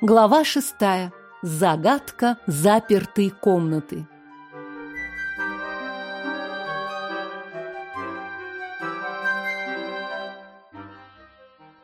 Глава шестая. Загадка запертой комнаты.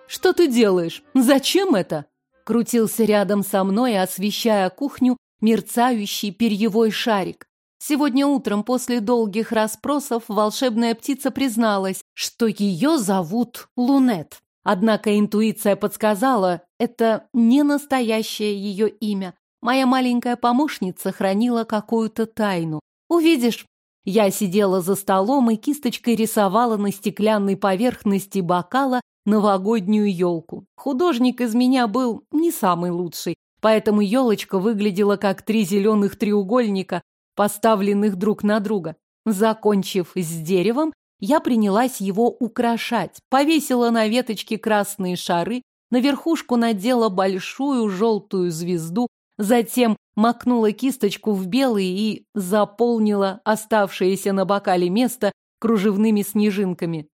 «Что ты делаешь? Зачем это?» Крутился рядом со мной, освещая кухню, мерцающий перьевой шарик. Сегодня утром после долгих расспросов волшебная птица призналась, что ее зовут Лунет. Однако интуиция подсказала, это не настоящее ее имя. Моя маленькая помощница хранила какую-то тайну. Увидишь, я сидела за столом и кисточкой рисовала на стеклянной поверхности бокала новогоднюю елку. Художник из меня был не самый лучший, поэтому елочка выглядела как три зеленых треугольника, поставленных друг на друга. Закончив с деревом, я принялась его украшать, повесила на веточке красные шары, на верхушку надела большую желтую звезду, затем макнула кисточку в белый и заполнила оставшееся на бокале место кружевными снежинками.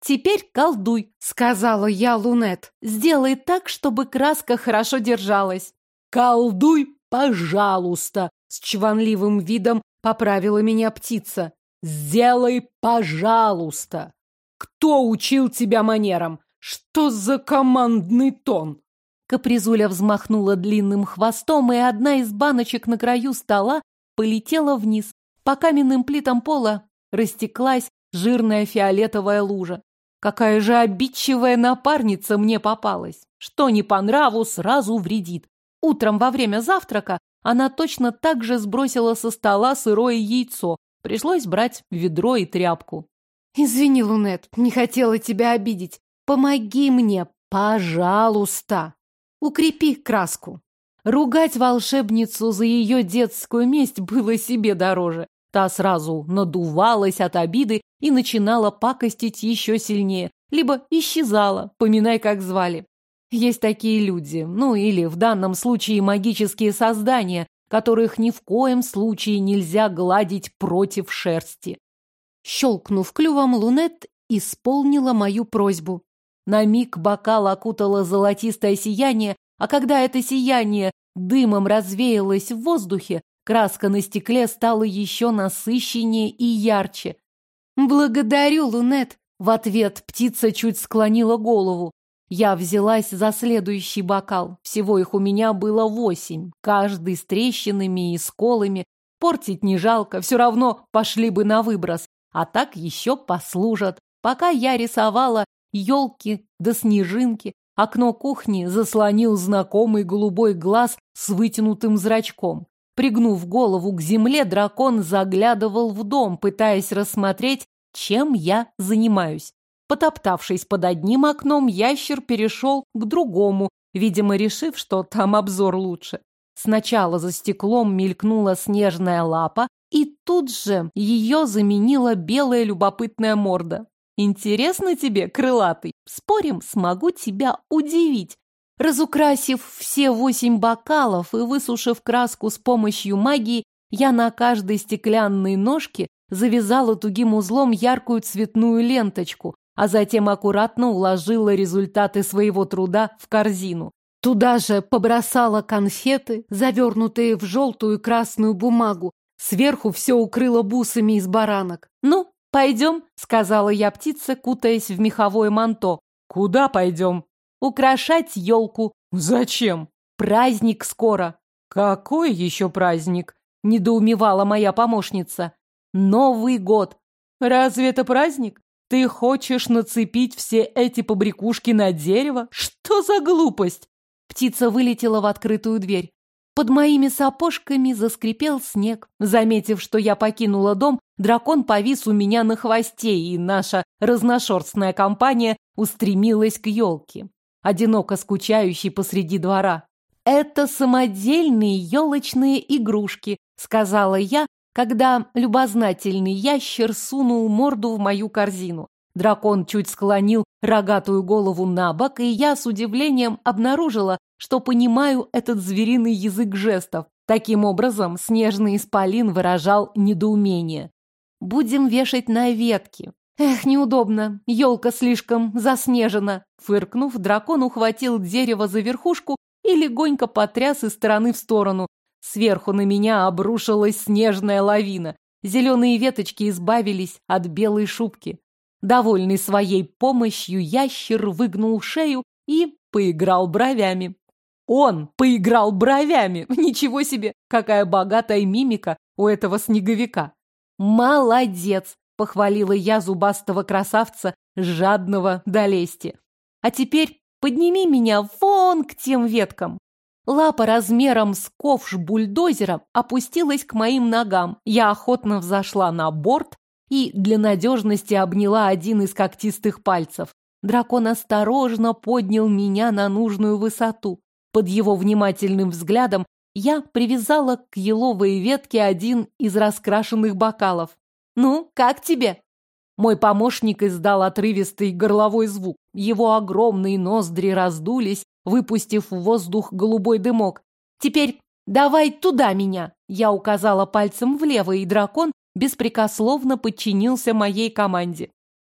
«Теперь колдуй», — сказала я Лунет. «Сделай так, чтобы краска хорошо держалась». «Колдуй, пожалуйста», — с чванливым видом поправила меня птица. «Сделай, пожалуйста». «Кто учил тебя манерам? Что за командный тон?» Капризуля взмахнула длинным хвостом, и одна из баночек на краю стола полетела вниз. По каменным плитам пола растеклась жирная фиолетовая лужа. Какая же обидчивая напарница мне попалась. Что не по нраву, сразу вредит. Утром во время завтрака она точно так же сбросила со стола сырое яйцо. Пришлось брать ведро и тряпку. «Извини, Лунет, не хотела тебя обидеть. Помоги мне, пожалуйста. Укрепи краску». Ругать волшебницу за ее детскую месть было себе дороже. Та сразу надувалась от обиды и начинала пакостить еще сильнее, либо исчезала, поминай, как звали. Есть такие люди, ну или в данном случае магические создания, которых ни в коем случае нельзя гладить против шерсти. Щелкнув клювом, Лунет исполнила мою просьбу. На миг бокал окутало золотистое сияние, а когда это сияние дымом развеялось в воздухе, краска на стекле стала еще насыщеннее и ярче. «Благодарю, Лунет!» В ответ птица чуть склонила голову. Я взялась за следующий бокал. Всего их у меня было восемь, каждый с трещинами и сколами. Портить не жалко, все равно пошли бы на выброс. А так еще послужат. Пока я рисовала елки да снежинки, окно кухни заслонил знакомый голубой глаз с вытянутым зрачком. Пригнув голову к земле, дракон заглядывал в дом, пытаясь рассмотреть, чем я занимаюсь. Потоптавшись под одним окном, ящер перешел к другому, видимо, решив, что там обзор лучше. Сначала за стеклом мелькнула снежная лапа, и тут же ее заменила белая любопытная морда. «Интересно тебе, крылатый? Спорим, смогу тебя удивить». Разукрасив все восемь бокалов и высушив краску с помощью магии, я на каждой стеклянной ножке завязала тугим узлом яркую цветную ленточку, а затем аккуратно уложила результаты своего труда в корзину. Туда же побросала конфеты, завернутые в желтую и красную бумагу. Сверху все укрыла бусами из баранок. «Ну, пойдем», — сказала я птице, кутаясь в меховое манто. «Куда пойдем?» «Украшать елку». «Зачем?» «Праздник скоро». «Какой еще праздник?» — недоумевала моя помощница. «Новый год». «Разве это праздник?» Ты хочешь нацепить все эти побрякушки на дерево? Что за глупость? Птица вылетела в открытую дверь. Под моими сапожками заскрипел снег. Заметив, что я покинула дом, дракон повис у меня на хвосте, и наша разношерстная компания устремилась к елке, одиноко скучающей посреди двора. «Это самодельные елочные игрушки», — сказала я, когда любознательный ящер сунул морду в мою корзину. Дракон чуть склонил рогатую голову на бок, и я с удивлением обнаружила, что понимаю этот звериный язык жестов. Таким образом, снежный исполин выражал недоумение. «Будем вешать на ветки». «Эх, неудобно, елка слишком заснежена». Фыркнув, дракон ухватил дерево за верхушку и легонько потряс из стороны в сторону. Сверху на меня обрушилась снежная лавина. Зеленые веточки избавились от белой шубки. Довольный своей помощью, ящер выгнул шею и поиграл бровями. Он поиграл бровями! Ничего себе, какая богатая мимика у этого снеговика! Молодец! Похвалила я зубастого красавца, жадного до лести. А теперь подними меня вон к тем веткам. Лапа размером с ковш бульдозера опустилась к моим ногам. Я охотно взошла на борт и для надежности обняла один из когтистых пальцев. Дракон осторожно поднял меня на нужную высоту. Под его внимательным взглядом я привязала к еловой ветке один из раскрашенных бокалов. «Ну, как тебе?» Мой помощник издал отрывистый горловой звук. Его огромные ноздри раздулись, выпустив в воздух голубой дымок. «Теперь давай туда меня!» Я указала пальцем влево, и дракон беспрекословно подчинился моей команде.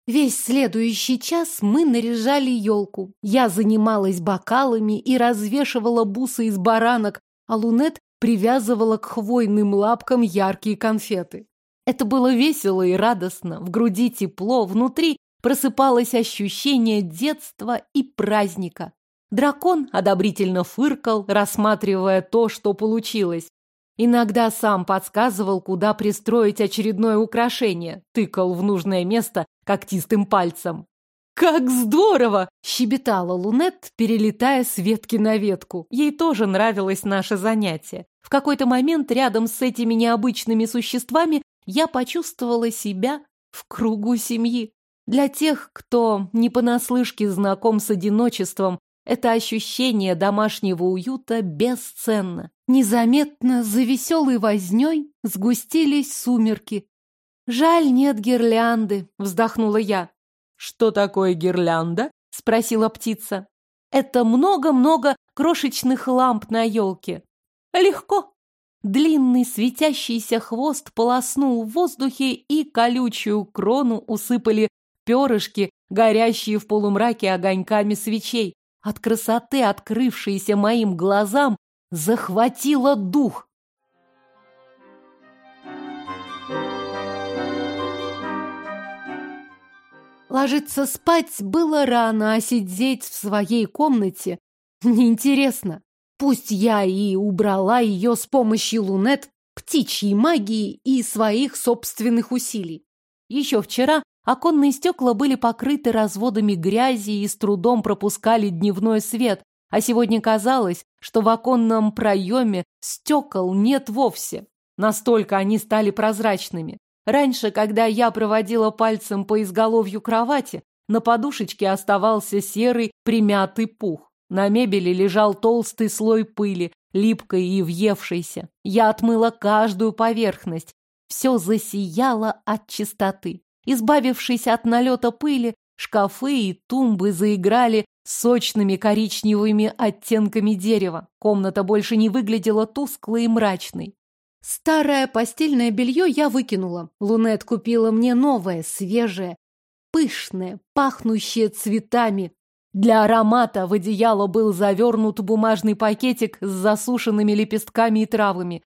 Весь следующий час мы наряжали елку. Я занималась бокалами и развешивала бусы из баранок, а Лунет привязывала к хвойным лапкам яркие конфеты. Это было весело и радостно, в груди тепло, внутри просыпалось ощущение детства и праздника. Дракон одобрительно фыркал, рассматривая то, что получилось. Иногда сам подсказывал, куда пристроить очередное украшение, тыкал в нужное место когтистым пальцем. «Как здорово!» – щебетала Лунет, перелетая с ветки на ветку. Ей тоже нравилось наше занятие. В какой-то момент рядом с этими необычными существами я почувствовала себя в кругу семьи. Для тех, кто не понаслышке знаком с одиночеством, это ощущение домашнего уюта бесценно. Незаметно за веселой вознёй сгустились сумерки. «Жаль, нет гирлянды», — вздохнула я. «Что такое гирлянда?» — спросила птица. «Это много-много крошечных ламп на елке». «Легко», Длинный светящийся хвост полоснул в воздухе, и колючую крону усыпали перышки, горящие в полумраке огоньками свечей. От красоты, открывшейся моим глазам, захватило дух. Ложиться спать было рано, а сидеть в своей комнате неинтересно. Пусть я и убрала ее с помощью лунет, птичьей магии и своих собственных усилий. Еще вчера оконные стекла были покрыты разводами грязи и с трудом пропускали дневной свет, а сегодня казалось, что в оконном проеме стекол нет вовсе. Настолько они стали прозрачными. Раньше, когда я проводила пальцем по изголовью кровати, на подушечке оставался серый примятый пух. На мебели лежал толстый слой пыли, липкой и въевшейся. Я отмыла каждую поверхность. Все засияло от чистоты. Избавившись от налета пыли, шкафы и тумбы заиграли сочными коричневыми оттенками дерева. Комната больше не выглядела тусклой и мрачной. Старое постельное белье я выкинула. Лунет купила мне новое, свежее, пышное, пахнущее цветами, для аромата в одеяло был завернут бумажный пакетик с засушенными лепестками и травами.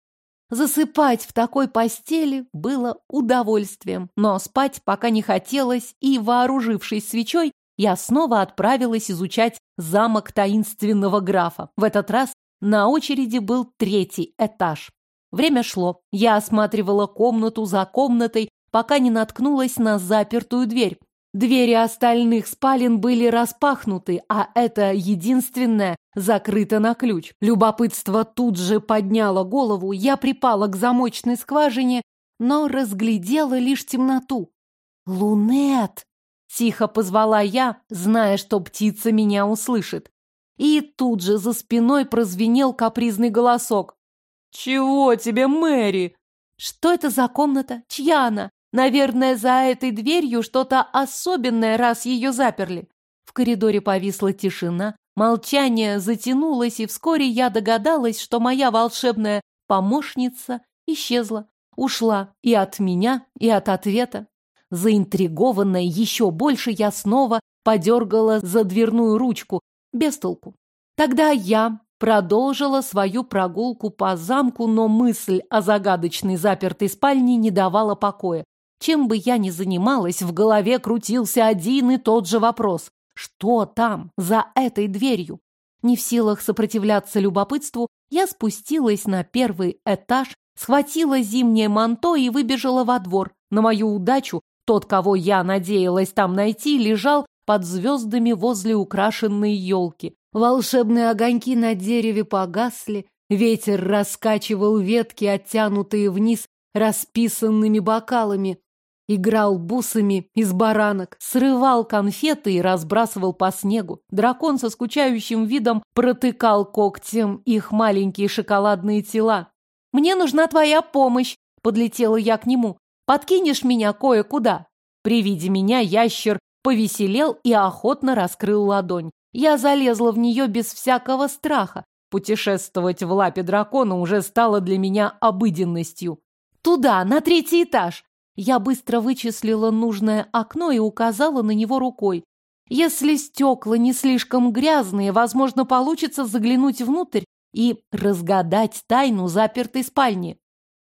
Засыпать в такой постели было удовольствием, но спать пока не хотелось, и, вооружившись свечой, я снова отправилась изучать замок таинственного графа. В этот раз на очереди был третий этаж. Время шло. Я осматривала комнату за комнатой, пока не наткнулась на запертую дверь. Двери остальных спален были распахнуты, а это единственное закрыто на ключ. Любопытство тут же подняло голову, я припала к замочной скважине, но разглядела лишь темноту. «Лунет!» — тихо позвала я, зная, что птица меня услышит. И тут же за спиной прозвенел капризный голосок. «Чего тебе, Мэри?» «Что это за комната? Чья она? Наверное, за этой дверью что-то особенное, раз ее заперли. В коридоре повисла тишина, молчание затянулось, и вскоре я догадалась, что моя волшебная помощница исчезла, ушла и от меня, и от ответа. Заинтригованная еще больше, я снова подергала за дверную ручку, без толку. Тогда я продолжила свою прогулку по замку, но мысль о загадочной запертой спальне не давала покоя. Чем бы я ни занималась, в голове крутился один и тот же вопрос. Что там, за этой дверью? Не в силах сопротивляться любопытству, я спустилась на первый этаж, схватила зимнее манто и выбежала во двор. На мою удачу, тот, кого я надеялась там найти, лежал под звездами возле украшенной елки. Волшебные огоньки на дереве погасли, ветер раскачивал ветки, оттянутые вниз расписанными бокалами, играл бусами из баранок, срывал конфеты и разбрасывал по снегу. Дракон со скучающим видом протыкал когтем их маленькие шоколадные тела. «Мне нужна твоя помощь!» — подлетела я к нему. «Подкинешь меня кое-куда?» При виде меня ящер повеселел и охотно раскрыл ладонь. Я залезла в нее без всякого страха. Путешествовать в лапе дракона уже стало для меня обыденностью. «Туда, на третий этаж!» Я быстро вычислила нужное окно и указала на него рукой. Если стекла не слишком грязные, возможно, получится заглянуть внутрь и разгадать тайну запертой спальни.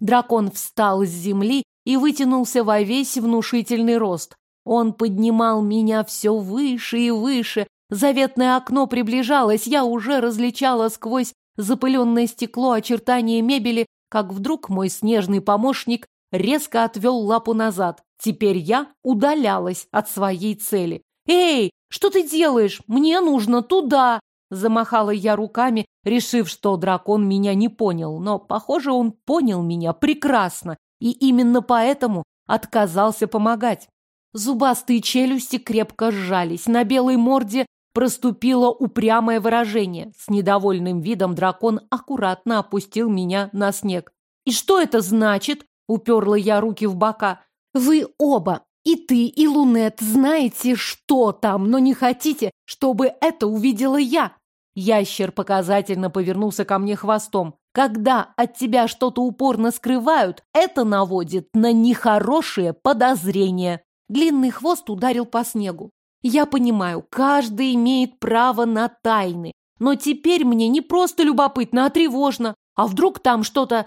Дракон встал с земли и вытянулся во весь внушительный рост. Он поднимал меня все выше и выше, Заветное окно приближалось, я уже различала сквозь запыленное стекло очертания мебели, как вдруг мой снежный помощник резко отвел лапу назад. Теперь я удалялась от своей цели. «Эй, что ты делаешь? Мне нужно туда!» Замахала я руками, решив, что дракон меня не понял, но, похоже, он понял меня прекрасно, и именно поэтому отказался помогать. Зубастые челюсти крепко сжались, на белой морде проступило упрямое выражение. С недовольным видом дракон аккуратно опустил меня на снег. «И что это значит?» — уперла я руки в бока. «Вы оба, и ты, и Лунет, знаете, что там, но не хотите, чтобы это увидела я!» Ящер показательно повернулся ко мне хвостом. «Когда от тебя что-то упорно скрывают, это наводит на нехорошие подозрения». Длинный хвост ударил по снегу. Я понимаю, каждый имеет право на тайны. Но теперь мне не просто любопытно, а тревожно. А вдруг там что-то...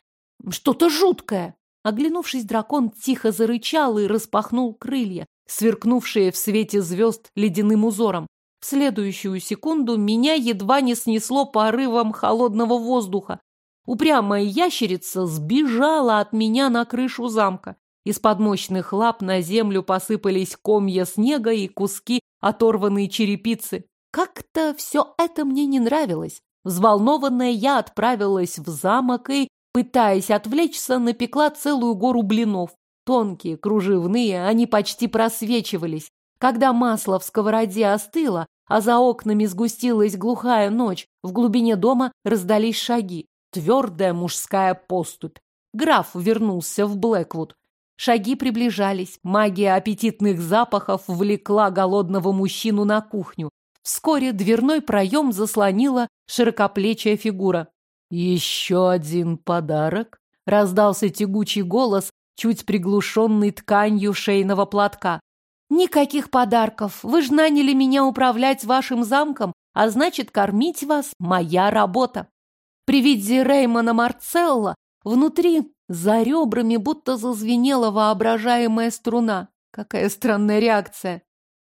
что-то жуткое? Оглянувшись, дракон тихо зарычал и распахнул крылья, сверкнувшие в свете звезд ледяным узором. В следующую секунду меня едва не снесло порывом холодного воздуха. Упрямая ящерица сбежала от меня на крышу замка. Из-под мощных лап на землю посыпались комья снега и куски оторванные черепицы. Как-то все это мне не нравилось. Взволнованная я отправилась в замок и, пытаясь отвлечься, напекла целую гору блинов. Тонкие, кружевные, они почти просвечивались. Когда масло в сковороде остыло, а за окнами сгустилась глухая ночь, в глубине дома раздались шаги. Твердая мужская поступь. Граф вернулся в Блэквуд. Шаги приближались, магия аппетитных запахов влекла голодного мужчину на кухню. Вскоре дверной проем заслонила широкоплечья фигура. «Еще один подарок?» — раздался тягучий голос, чуть приглушенный тканью шейного платка. «Никаких подарков. Вы ж наняли меня управлять вашим замком, а значит, кормить вас — моя работа». При виде Реймона Марцелла внутри за ребрами будто зазвенела воображаемая струна. Какая странная реакция.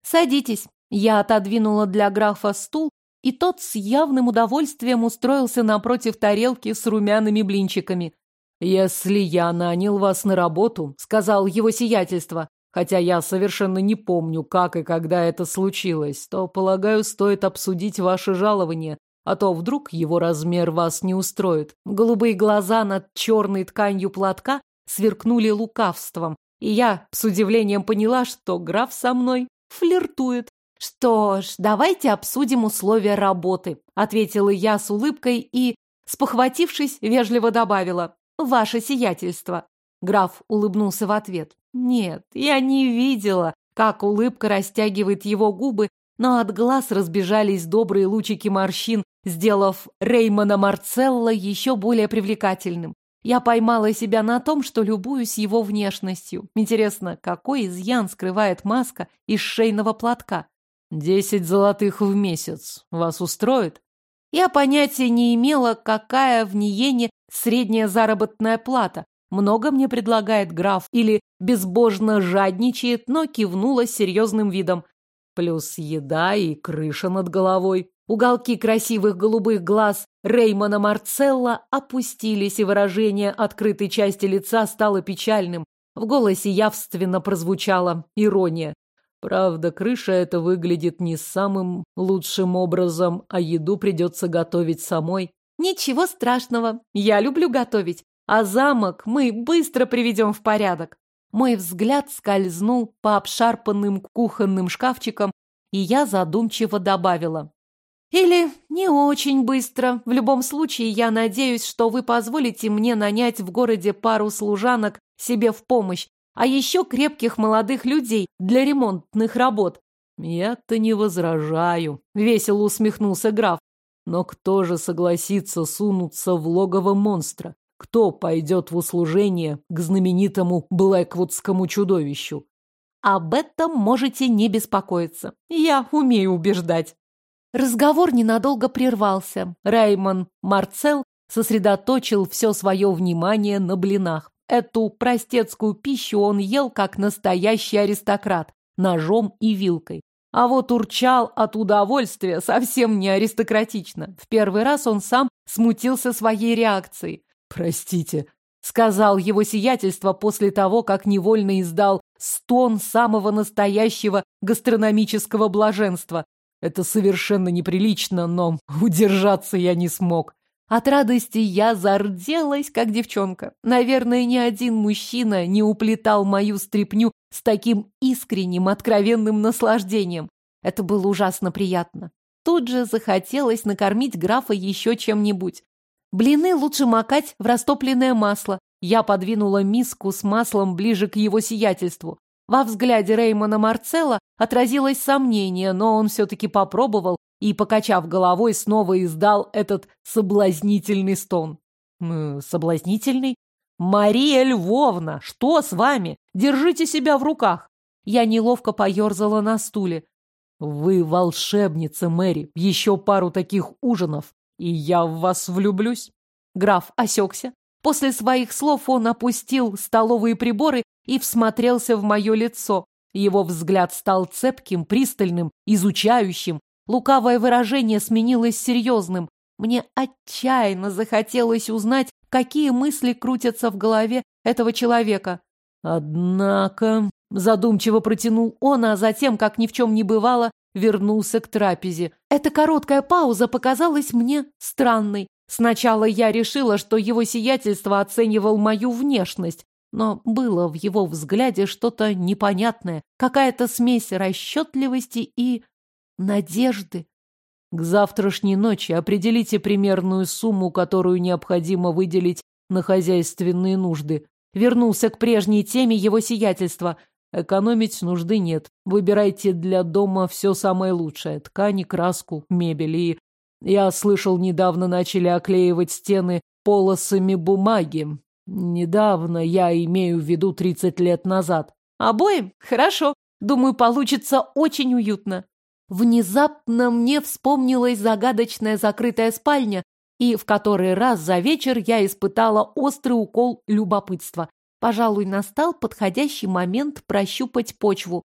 «Садитесь». Я отодвинула для графа стул, и тот с явным удовольствием устроился напротив тарелки с румяными блинчиками. «Если я нанял вас на работу», — сказал его сиятельство, хотя я совершенно не помню, как и когда это случилось, то, полагаю, стоит обсудить ваше жалование а то вдруг его размер вас не устроит. Голубые глаза над черной тканью платка сверкнули лукавством, и я с удивлением поняла, что граф со мной флиртует. «Что ж, давайте обсудим условия работы», — ответила я с улыбкой и, спохватившись, вежливо добавила «Ваше сиятельство». Граф улыбнулся в ответ. «Нет, я не видела, как улыбка растягивает его губы, но от глаз разбежались добрые лучики морщин, сделав Реймона Марцелла еще более привлекательным. Я поймала себя на том, что любуюсь его внешностью. Интересно, какой изъян скрывает маска из шейного платка? «Десять золотых в месяц. Вас устроит?» Я понятия не имела, какая в Ниене средняя заработная плата. Много мне предлагает граф или безбожно жадничает, но кивнула серьезным видом. Плюс еда и крыша над головой. Уголки красивых голубых глаз Реймона Марцелла опустились, и выражение открытой части лица стало печальным. В голосе явственно прозвучала ирония. Правда, крыша это выглядит не самым лучшим образом, а еду придется готовить самой. Ничего страшного, я люблю готовить, а замок мы быстро приведем в порядок. Мой взгляд скользнул по обшарпанным кухонным шкафчикам, и я задумчиво добавила. Или не очень быстро. В любом случае, я надеюсь, что вы позволите мне нанять в городе пару служанок себе в помощь, а еще крепких молодых людей для ремонтных работ. Я-то не возражаю, весело усмехнулся граф. Но кто же согласится сунуться в логово монстра? Кто пойдет в услужение к знаменитому Блэквудскому чудовищу? Об этом можете не беспокоиться. Я умею убеждать. Разговор ненадолго прервался. Раймон Марцел сосредоточил все свое внимание на блинах. Эту простецкую пищу он ел, как настоящий аристократ, ножом и вилкой. А вот урчал от удовольствия совсем не аристократично. В первый раз он сам смутился своей реакцией. «Простите», — сказал его сиятельство после того, как невольно издал стон самого настоящего гастрономического блаженства. Это совершенно неприлично, но удержаться я не смог. От радости я зарделась, как девчонка. Наверное, ни один мужчина не уплетал мою стряпню с таким искренним, откровенным наслаждением. Это было ужасно приятно. Тут же захотелось накормить графа еще чем-нибудь. Блины лучше макать в растопленное масло. Я подвинула миску с маслом ближе к его сиятельству. Во взгляде Реймона Марцелла отразилось сомнение, но он все-таки попробовал и, покачав головой, снова издал этот соблазнительный стон. «Соблазнительный? Мария Львовна, что с вами? Держите себя в руках!» Я неловко поерзала на стуле. «Вы волшебница, Мэри. Еще пару таких ужинов, и я в вас влюблюсь». Граф осекся. После своих слов он опустил столовые приборы и всмотрелся в мое лицо. Его взгляд стал цепким, пристальным, изучающим. Лукавое выражение сменилось серьезным. Мне отчаянно захотелось узнать, какие мысли крутятся в голове этого человека. Однако, задумчиво протянул он, а затем, как ни в чем не бывало, вернулся к трапезе. Эта короткая пауза показалась мне странной. Сначала я решила, что его сиятельство оценивал мою внешность, но было в его взгляде что-то непонятное, какая-то смесь расчетливости и надежды. К завтрашней ночи определите примерную сумму, которую необходимо выделить на хозяйственные нужды. Вернулся к прежней теме его сиятельства. Экономить нужды нет. Выбирайте для дома все самое лучшее. Ткани, краску, мебель. И, я слышал, недавно начали оклеивать стены полосами бумаги. Недавно, я имею в виду 30 лет назад. Обоим? Хорошо. Думаю, получится очень уютно. Внезапно мне вспомнилась загадочная закрытая спальня, и в который раз за вечер я испытала острый укол любопытства. Пожалуй, настал подходящий момент прощупать почву.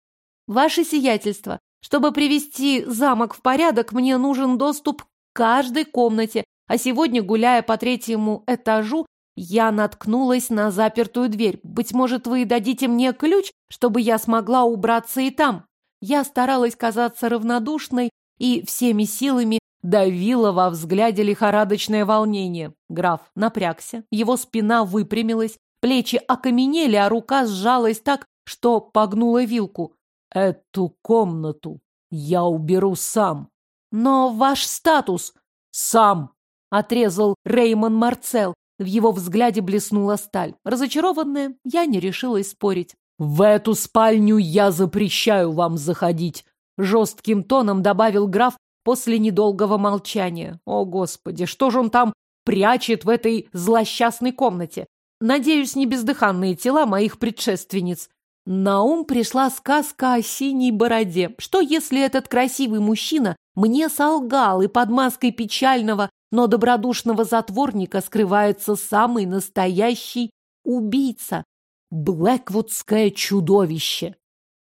Ваше сиятельство, чтобы привести замок в порядок, мне нужен доступ к каждой комнате, а сегодня, гуляя по третьему этажу, я наткнулась на запертую дверь. Быть может, вы дадите мне ключ, чтобы я смогла убраться и там. Я старалась казаться равнодушной и всеми силами давила во взгляде лихорадочное волнение. Граф напрягся, его спина выпрямилась, плечи окаменели, а рука сжалась так, что погнула вилку. Эту комнату я уберу сам. Но ваш статус сам, отрезал Реймон Марцел, в его взгляде блеснула сталь. Разочарованная, я не решилась спорить. «В эту спальню я запрещаю вам заходить!» Жестким тоном добавил граф после недолгого молчания. «О, Господи, что же он там прячет в этой злосчастной комнате? Надеюсь, не бездыханные тела моих предшественниц». На ум пришла сказка о синей бороде. Что, если этот красивый мужчина мне солгал, и под маской печального, но добродушного затворника скрывается самый настоящий убийца? Блэквудское чудовище.